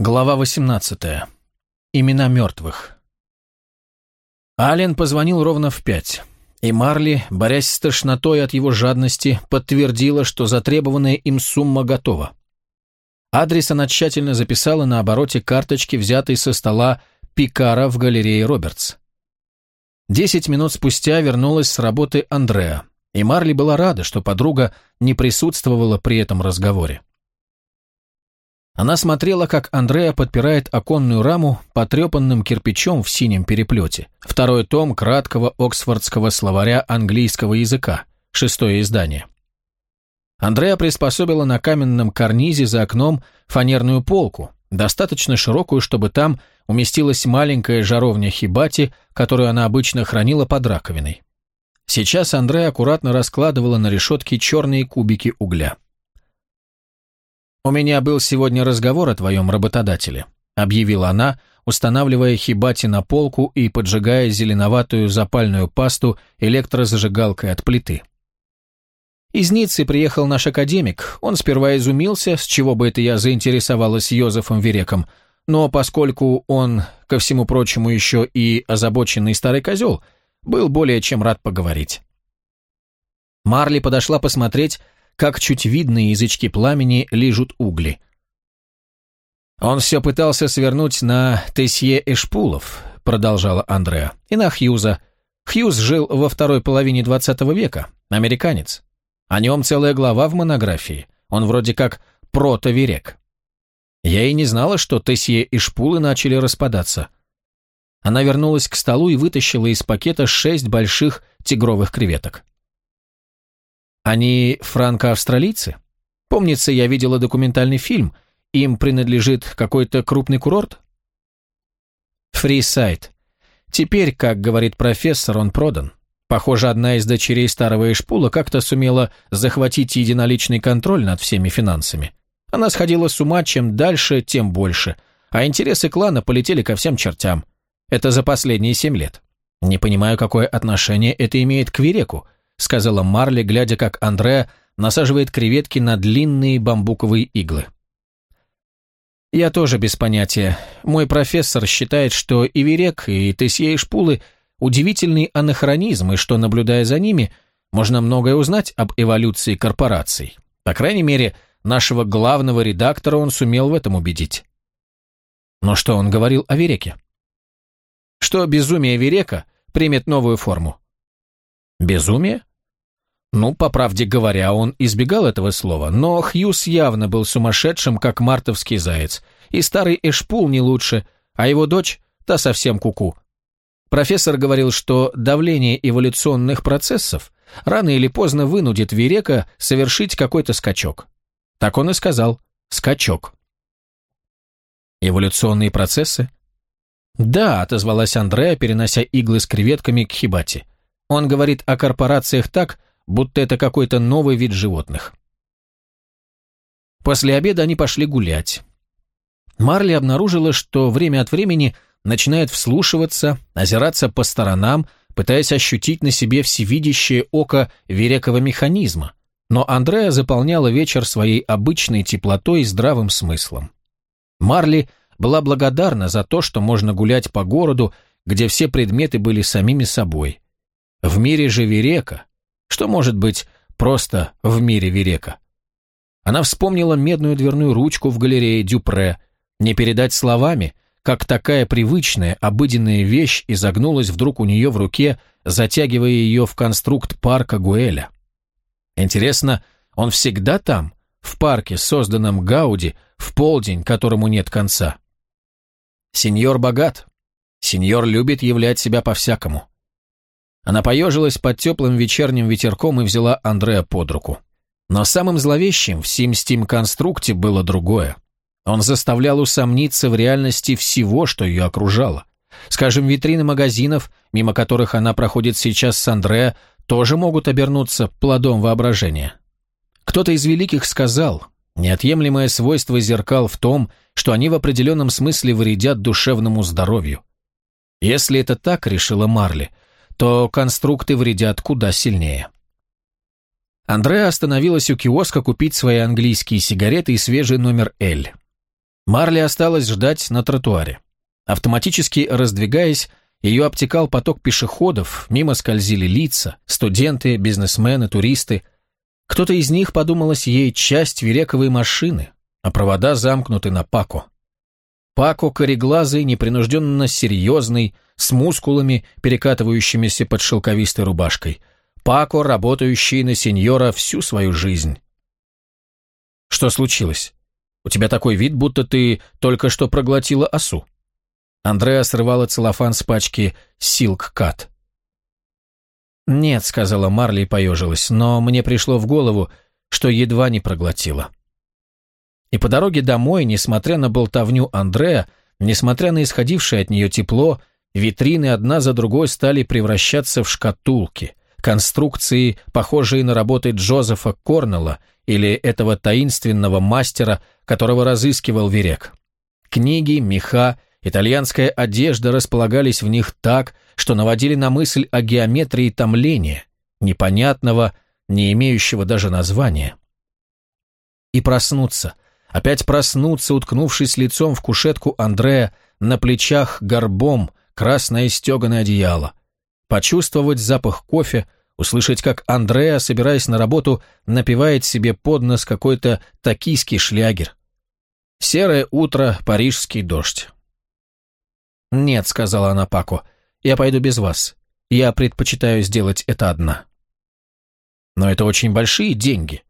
Глава 18. Имена мертвых. Ален позвонил ровно в пять, и Марли, борясь с тошнотой от его жадности, подтвердила, что затребованная им сумма готова. Адрес она тщательно записала на обороте карточки, взятой со стола Пикара в галерее Робертс. Десять минут спустя вернулась с работы Андреа, и Марли была рада, что подруга не присутствовала при этом разговоре. Она смотрела, как Андреа подпирает оконную раму потрепанным кирпичом в синем переплете. Второй том краткого оксфордского словаря английского языка, шестое издание. Андреа приспособила на каменном карнизе за окном фанерную полку, достаточно широкую, чтобы там уместилась маленькая жаровня хибати, которую она обычно хранила под раковиной. Сейчас Андреа аккуратно раскладывала на решетке черные кубики угля. «У меня был сегодня разговор о твоем работодателе», — объявила она, устанавливая хибати на полку и поджигая зеленоватую запальную пасту электрозажигалкой от плиты. Из Ниццы приехал наш академик. Он сперва изумился, с чего бы это я заинтересовалась Йозефом Вереком, но поскольку он, ко всему прочему, еще и озабоченный старый козел, был более чем рад поговорить. Марли подошла посмотреть, как чуть видные язычки пламени лижут угли. «Он все пытался свернуть на Тесье Эшпулов», — продолжала Андреа, — «и на Хьюза. Хьюз жил во второй половине двадцатого века, американец. О нем целая глава в монографии. Он вроде как протоверек. Я и не знала, что Тесье и Шпулы начали распадаться». Она вернулась к столу и вытащила из пакета шесть больших тигровых креветок. Они франко-австралийцы? Помнится, я видела документальный фильм. Им принадлежит какой-то крупный курорт? Фрисайд. Теперь, как говорит профессор, он продан. Похоже, одна из дочерей старого Эшпула как-то сумела захватить единоличный контроль над всеми финансами. Она сходила с ума, чем дальше, тем больше, а интересы клана полетели ко всем чертям. Это за последние семь лет. Не понимаю, какое отношение это имеет к Вереку, сказала Марли, глядя, как Андре насаживает креветки на длинные бамбуковые иглы. «Я тоже без понятия. Мой профессор считает, что и Верек, и Тесье и Шпулы – удивительный анахронизм, и что, наблюдая за ними, можно многое узнать об эволюции корпораций. По крайней мере, нашего главного редактора он сумел в этом убедить». Но что он говорил о Вереке? Что безумие Верека примет новую форму. Безумие? Ну, по правде говоря, он избегал этого слова, но Хьюз явно был сумасшедшим, как мартовский заяц, и старый Эшпул не лучше, а его дочь – та совсем куку. -ку. Профессор говорил, что давление эволюционных процессов рано или поздно вынудит Верека совершить какой-то скачок. Так он и сказал – скачок. Эволюционные процессы? Да, отозвалась Андреа, перенося иглы с креветками к Хибати. Он говорит о корпорациях так, будто это какой-то новый вид животных. После обеда они пошли гулять. Марли обнаружила, что время от времени начинает вслушиваться, озираться по сторонам, пытаясь ощутить на себе всевидящее око верекого механизма, но Андрея заполняла вечер своей обычной теплотой и здравым смыслом. Марли была благодарна за то, что можно гулять по городу, где все предметы были самими собой. В мире же Верека, что может быть просто в мире Верека? Она вспомнила медную дверную ручку в галерее Дюпре. Не передать словами, как такая привычная, обыденная вещь изогнулась вдруг у нее в руке, затягивая ее в конструкт парка Гуэля. Интересно, он всегда там, в парке, созданном Гауди, в полдень, которому нет конца? Сеньор богат. Сеньор любит являть себя по-всякому. Она поежилась под теплым вечерним ветерком и взяла Андрея под руку. Но самым зловещим в Сим-Стим-конструкте было другое. Он заставлял усомниться в реальности всего, что ее окружало. Скажем, витрины магазинов, мимо которых она проходит сейчас с Андреа, тоже могут обернуться плодом воображения. Кто-то из великих сказал, неотъемлемое свойство зеркал в том, что они в определенном смысле вредят душевному здоровью. Если это так, решила Марли, то конструкты вредят куда сильнее. Андреа остановилась у киоска купить свои английские сигареты и свежий номер «Л». Марли осталась ждать на тротуаре. Автоматически раздвигаясь, ее обтекал поток пешеходов, мимо скользили лица, студенты, бизнесмены, туристы. Кто-то из них, подумалось ей, часть верековой машины, а провода замкнуты на Пако. Пако кореглазый, непринужденно серьезный, с мускулами, перекатывающимися под шелковистой рубашкой. Пако, работающий на сеньора всю свою жизнь. Что случилось? У тебя такой вид, будто ты только что проглотила осу. Андреа срывала целлофан с пачки «Силк Кат». «Нет», — сказала Марли и поежилась, но мне пришло в голову, что едва не проглотила. И по дороге домой, несмотря на болтовню Андреа, несмотря на исходившее от нее тепло, витрины одна за другой стали превращаться в шкатулки, конструкции, похожие на работы Джозефа Корнелла или этого таинственного мастера, которого разыскивал Верек. Книги, меха, итальянская одежда располагались в них так, что наводили на мысль о геометрии томления, непонятного, не имеющего даже названия. И проснуться, опять проснуться, уткнувшись лицом в кушетку Андрея, на плечах горбом, красное стеганое одеяло, почувствовать запах кофе, услышать, как Андреа, собираясь на работу, напевает себе под нос какой-то токийский шлягер. Серое утро, парижский дождь. «Нет», — сказала она Пако, — «я пойду без вас. Я предпочитаю сделать это одна». «Но это очень большие деньги».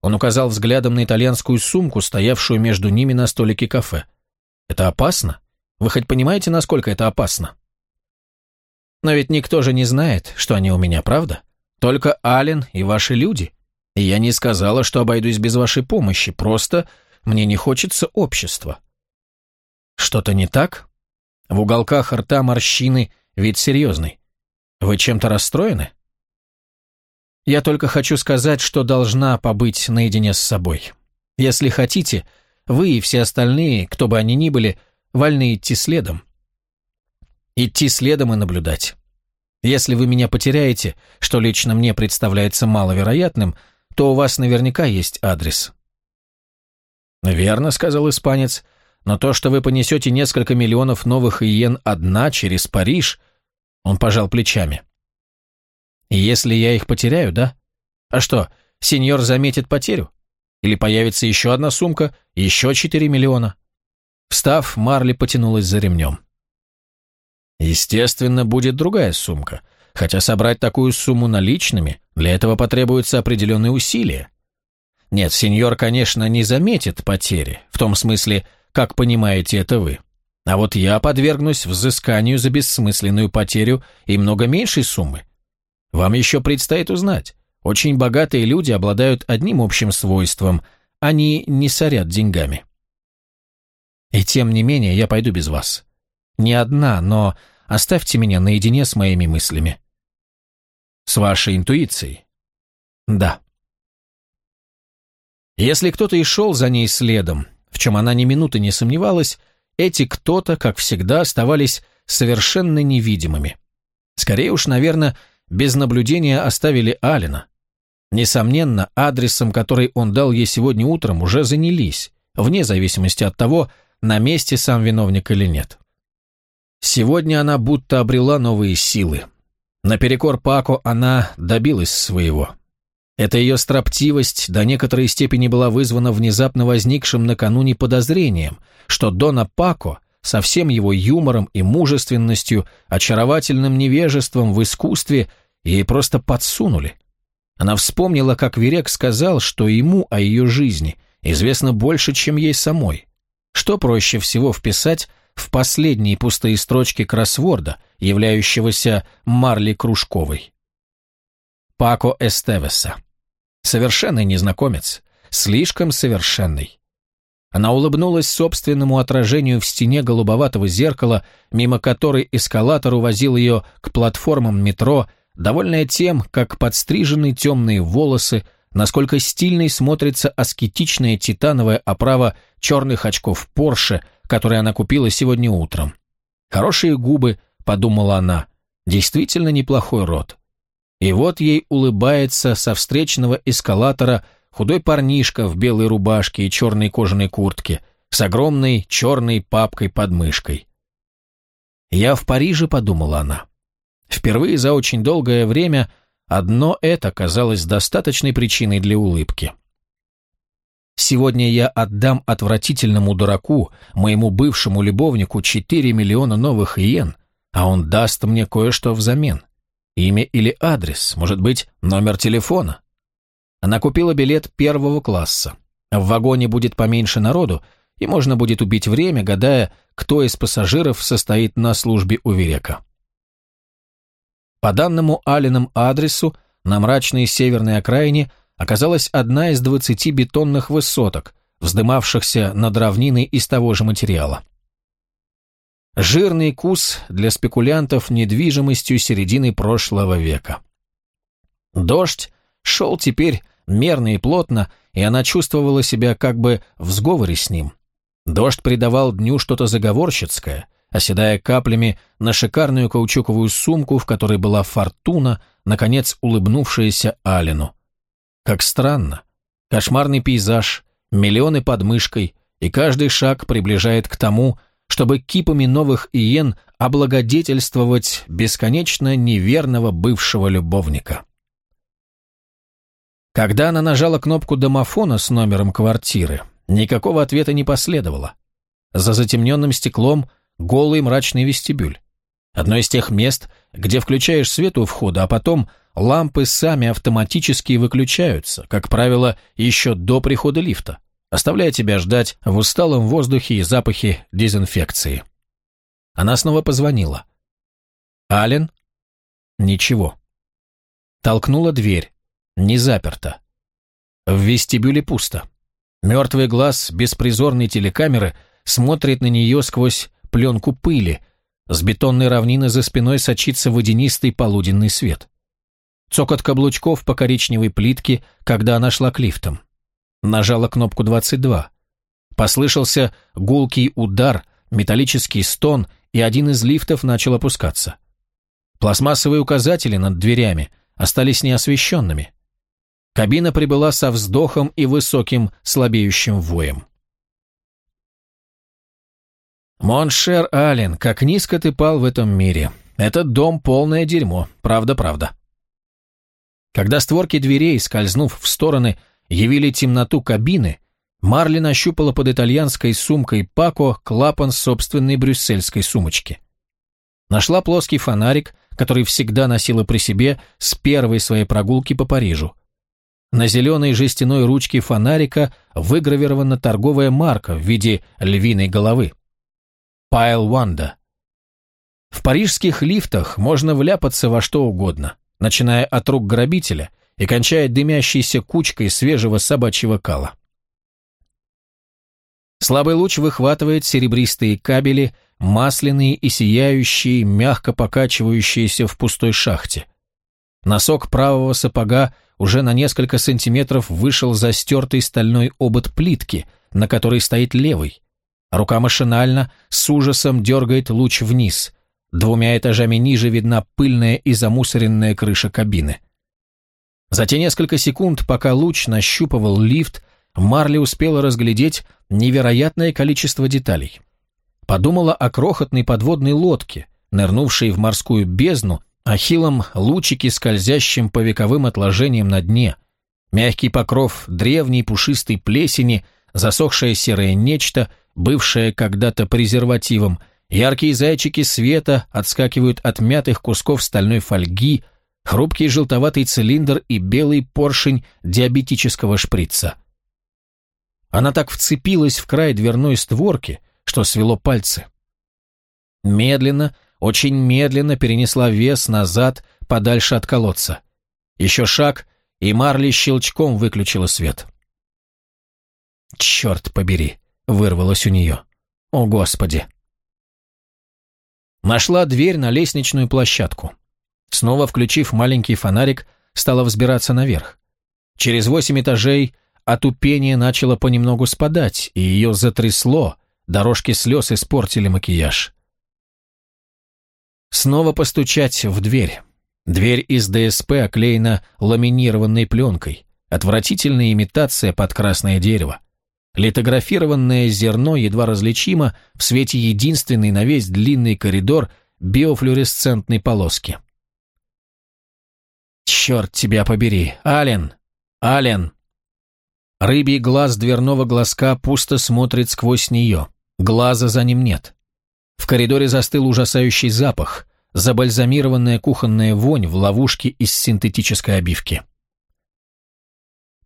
Он указал взглядом на итальянскую сумку, стоявшую между ними на столике кафе. «Это опасно? Вы хоть понимаете, насколько это опасно?» «Но ведь никто же не знает, что они у меня, правда?» Только Ален и ваши люди. И я не сказала, что обойдусь без вашей помощи, просто мне не хочется общества. Что-то не так? В уголках рта морщины, вид серьезный. Вы чем-то расстроены? Я только хочу сказать, что должна побыть наедине с собой. Если хотите, вы и все остальные, кто бы они ни были, вольны идти следом. Идти следом и наблюдать. Если вы меня потеряете, что лично мне представляется маловероятным, то у вас наверняка есть адрес». «Верно», — сказал испанец, — «но то, что вы понесете несколько миллионов новых иен одна через Париж...» Он пожал плечами. «И если я их потеряю, да? А что, сеньор заметит потерю? Или появится еще одна сумка, еще четыре миллиона?» Встав, Марли потянулась за ремнем. Естественно, будет другая сумка, хотя собрать такую сумму наличными, для этого потребуются определенные усилия. Нет, сеньор, конечно, не заметит потери, в том смысле, как понимаете это вы. А вот я подвергнусь взысканию за бессмысленную потерю и много меньшей суммы. Вам еще предстоит узнать. Очень богатые люди обладают одним общим свойством – они не сорят деньгами. И тем не менее я пойду без вас. Не одна, но Оставьте меня наедине с моими мыслями. С вашей интуицией? Да. Если кто-то и шел за ней следом, в чем она ни минуты не сомневалась, эти кто-то, как всегда, оставались совершенно невидимыми. Скорее уж, наверное, без наблюдения оставили Алина. Несомненно, адресом, который он дал ей сегодня утром, уже занялись, вне зависимости от того, на месте сам виновник или нет. Сегодня она будто обрела новые силы. Наперекор Пако она добилась своего. Эта ее строптивость до некоторой степени была вызвана внезапно возникшим накануне подозрением, что Дона Пако со всем его юмором и мужественностью, очаровательным невежеством в искусстве ей просто подсунули. Она вспомнила, как Верек сказал, что ему о ее жизни известно больше, чем ей самой. Что проще всего вписать в последние пустые строчки кроссворда, являющегося Марли Кружковой. Пако Эстевеса. Совершенный незнакомец, слишком совершенный. Она улыбнулась собственному отражению в стене голубоватого зеркала, мимо которой эскалатор увозил ее к платформам метро, довольная тем, как подстрижены темные волосы, насколько стильной смотрится аскетичная титановая оправа черных очков Порше, которые она купила сегодня утром. Хорошие губы, подумала она, действительно неплохой рот. И вот ей улыбается со встречного эскалатора худой парнишка в белой рубашке и черной кожаной куртке, с огромной черной папкой под мышкой. «Я в Париже», — подумала она. Впервые за очень долгое время одно это казалось достаточной причиной для улыбки. Сегодня я отдам отвратительному дураку, моему бывшему любовнику, 4 миллиона новых иен, а он даст мне кое-что взамен. Имя или адрес, может быть, номер телефона. Она купила билет первого класса. В вагоне будет поменьше народу, и можно будет убить время, гадая, кто из пассажиров состоит на службе у Верека. По данному Алленом адресу на мрачной северной окраине оказалась одна из двадцати бетонных высоток, вздымавшихся над равниной из того же материала. Жирный кус для спекулянтов недвижимостью середины прошлого века. Дождь шел теперь мерно и плотно, и она чувствовала себя как бы в сговоре с ним. Дождь придавал дню что-то заговорщицкое, оседая каплями на шикарную каучуковую сумку, в которой была фортуна, наконец улыбнувшаяся Алину. Как странно. Кошмарный пейзаж, миллионы под мышкой, и каждый шаг приближает к тому, чтобы кипами новых иен облагодетельствовать бесконечно неверного бывшего любовника. Когда она нажала кнопку домофона с номером квартиры, никакого ответа не последовало. За затемненным стеклом голый мрачный вестибюль. Одно из тех мест, где включаешь свет у входа, а потом лампы сами автоматически выключаются, как правило, еще до прихода лифта оставляя тебя ждать в усталом воздухе и запахе дезинфекции. Она снова позвонила. «Ален?» «Ничего». Толкнула дверь. Не заперта. В вестибюле пусто. Мертвый глаз беспризорной телекамеры смотрит на нее сквозь пленку пыли. С бетонной равнины за спиной сочится водянистый полуденный свет. Цокот каблучков по коричневой плитке, когда она шла к лифтам. Нажала кнопку 22. Послышался гулкий удар, металлический стон, и один из лифтов начал опускаться. Пластмассовые указатели над дверями остались неосвещенными. Кабина прибыла со вздохом и высоким слабеющим воем. «Mon cher Аллен, как низко ты пал в этом мире. Этот дом полное дерьмо, правда-правда». Когда створки дверей, скользнув в стороны, явили темноту кабины, Марли нащупала под итальянской сумкой Пако клапан собственной брюссельской сумочки. Нашла плоский фонарик, который всегда носила при себе с первой своей прогулки по Парижу. На зеленой жестяной ручке фонарика выгравирована торговая марка в виде львиной головы. Пайл Ванда. В парижских лифтах можно вляпаться во что угодно, начиная от рук грабителя – и кончает дымящейся кучкой свежего собачьего кала. Слабый луч выхватывает серебристые кабели, масляные и сияющие, мягко покачивающиеся в пустой шахте. Носок правого сапога уже на несколько сантиметров вышел за стертый стальной обод плитки, на которой стоит левый. Рука машинально, с ужасом дергает луч вниз. Двумя этажами ниже видна пыльная и замусоренная крыша кабины. За те несколько секунд, пока луч нащупывал лифт, Марли успела разглядеть невероятное количество деталей. Подумала о крохотной подводной лодке, нырнувшей в морскую бездну, о хилом лучике, скользящем по вековым отложениям на дне, мягкий покров древней пушистой плесени, засохшее серое нечто, бывшее когда-то презервативом, яркие зайчики света отскакивают от мятых кусков стальной фольги, хрупкий желтоватый цилиндр и белый поршень диабетического шприца. Она так вцепилась в край дверной створки, что свело пальцы. Медленно, очень медленно перенесла вес назад, подальше от колодца. Еще шаг, и Марли щелчком выключила свет. «Черт побери!» — вырвалось у нее. «О, Господи!» Нашла дверь на лестничную площадку. Снова включив маленький фонарик, стала взбираться наверх. Через восемь этажей отупение начало понемногу спадать, и ее затрясло, дорожки слез испортили макияж. Снова постучать в дверь. Дверь из ДСП оклеена ламинированной пленкой. Отвратительная имитация под красное дерево. Литографированное зерно едва различимо в свете единственной на весь длинный коридор биофлюоресцентной полоски. «Черт тебя побери! Ален! Ален!» Рыбий глаз дверного глазка пусто смотрит сквозь нее. Глаза за ним нет. В коридоре застыл ужасающий запах, забальзамированная кухонная вонь в ловушке из синтетической обивки.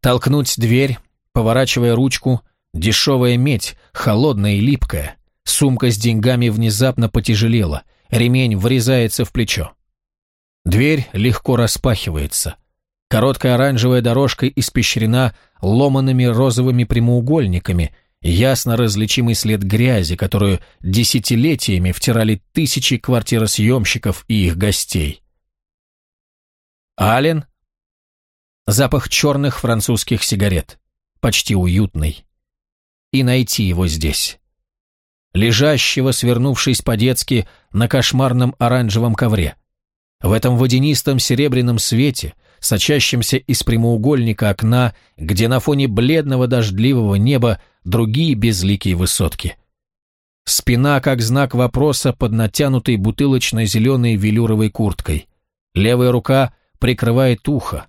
Толкнуть дверь, поворачивая ручку, дешевая медь, холодная и липкая, сумка с деньгами внезапно потяжелела, ремень врезается в плечо. Дверь легко распахивается. Короткая оранжевая дорожка испещрена ломанными розовыми прямоугольниками, ясно различимый след грязи, которую десятилетиями втирали тысячи квартиросъемщиков и их гостей. Ален Запах черных французских сигарет. Почти уютный. И найти его здесь. Лежащего, свернувшись по-детски, на кошмарном оранжевом ковре. В этом водянистом серебряном свете, сочащемся из прямоугольника окна, где на фоне бледного дождливого неба другие безликие высотки. Спина как знак вопроса под натянутой бутылочно-зеленой велюровой курткой. Левая рука прикрывает ухо.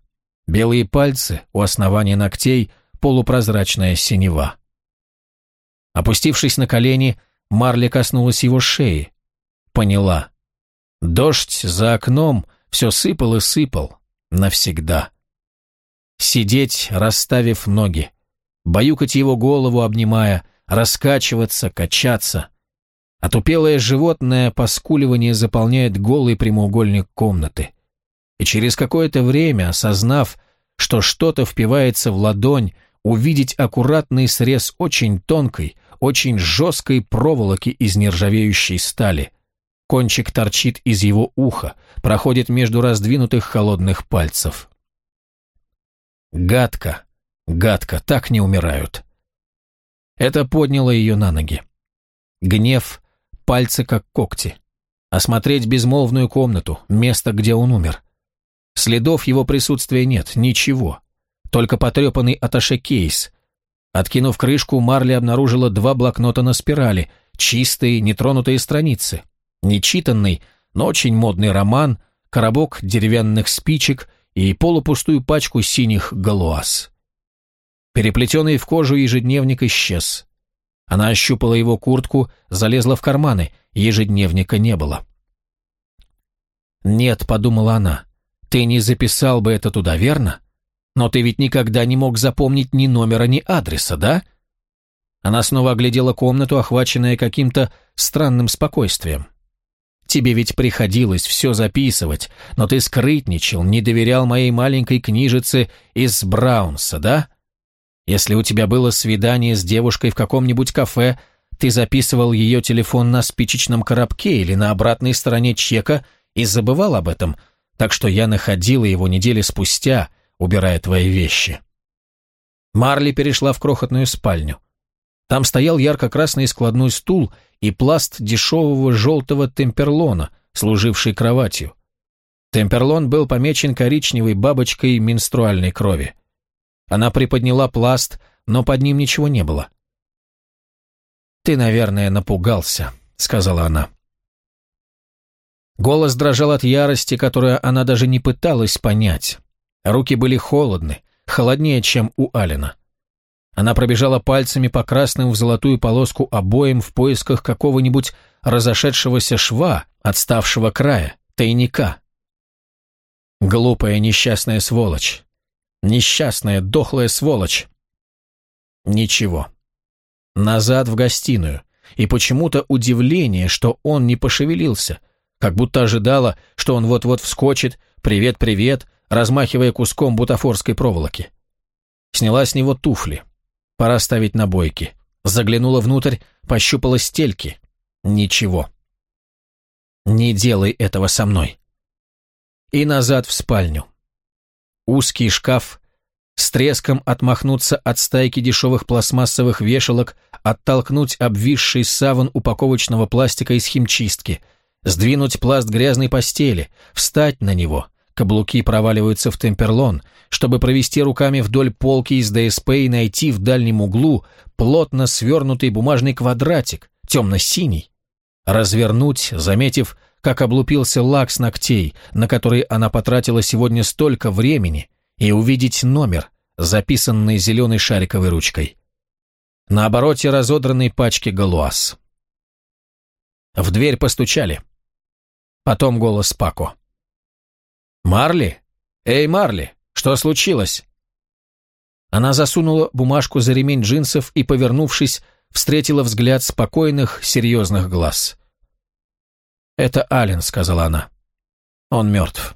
Белые пальцы, у основания ногтей полупрозрачная синева. Опустившись на колени, Марли коснулась его шеи. Поняла. Дождь за окном все сыпал и сыпал. Навсегда. Сидеть, расставив ноги. Баюкать его голову, обнимая, раскачиваться, качаться. Отупелое животное поскуливание заполняет голый прямоугольник комнаты и через какое-то время, осознав, что что-то впивается в ладонь, увидеть аккуратный срез очень тонкой, очень жесткой проволоки из нержавеющей стали. Кончик торчит из его уха, проходит между раздвинутых холодных пальцев. Гадко, гадко, так не умирают. Это подняло ее на ноги. Гнев, пальцы как когти. Осмотреть безмолвную комнату, место, где он умер. Следов его присутствия нет, ничего. Только потрепанный аташе-кейс. Откинув крышку, Марли обнаружила два блокнота на спирали, чистые, нетронутые страницы. Нечитанный, но очень модный роман, коробок деревянных спичек и полупустую пачку синих галуаз. Переплетенный в кожу ежедневник исчез. Она ощупала его куртку, залезла в карманы, ежедневника не было. «Нет», — подумала она, ты не записал бы это туда, верно? Но ты ведь никогда не мог запомнить ни номера, ни адреса, да? Она снова оглядела комнату, охваченная каким-то странным спокойствием. Тебе ведь приходилось все записывать, но ты скрытничал, не доверял моей маленькой книжице из Браунса, да? Если у тебя было свидание с девушкой в каком-нибудь кафе, ты записывал ее телефон на спичечном коробке или на обратной стороне чека и забывал об этом, так что я находила его недели спустя, убирая твои вещи. Марли перешла в крохотную спальню. Там стоял ярко-красный складной стул и пласт дешевого желтого темперлона, служивший кроватью. Темперлон был помечен коричневой бабочкой менструальной крови. Она приподняла пласт, но под ним ничего не было. «Ты, наверное, напугался», — сказала она. Голос дрожал от ярости, которую она даже не пыталась понять. Руки были холодны, холоднее, чем у Алина. Она пробежала пальцами по красным в золотую полоску обоим в поисках какого-нибудь разошедшегося шва, отставшего края, тайника. Глупая несчастная сволочь. Несчастная, дохлая сволочь. Ничего. Назад в гостиную. И почему-то удивление, что он не пошевелился, как будто ожидала, что он вот-вот вскочит, привет-привет, размахивая куском бутафорской проволоки. Сняла с него туфли. Пора ставить на бойки. Заглянула внутрь, пощупала стельки. Ничего. Не делай этого со мной. И назад в спальню. Узкий шкаф, с треском отмахнуться от стайки дешевых пластмассовых вешалок, оттолкнуть обвисший саван упаковочного пластика из химчистки — сдвинуть пласт грязной постели, встать на него, Каблуки проваливаются в темперлон, чтобы провести руками вдоль полки из ДСП и найти в дальнем углу плотно свернутый бумажный квадратик, темно-синий. Развернуть, заметив, как облупился лак с ногтей, на который она потратила сегодня столько времени, и увидеть номер, записанный зеленой шариковой ручкой. На обороте разодранной пачки галуаз. В дверь постучали. Потом голос Пако. «Марли? Эй, Марли, что случилось?» Она засунула бумажку за ремень джинсов и, повернувшись, встретила взгляд спокойных, серьезных глаз. «Это Ален», — сказала она. «Он мертв».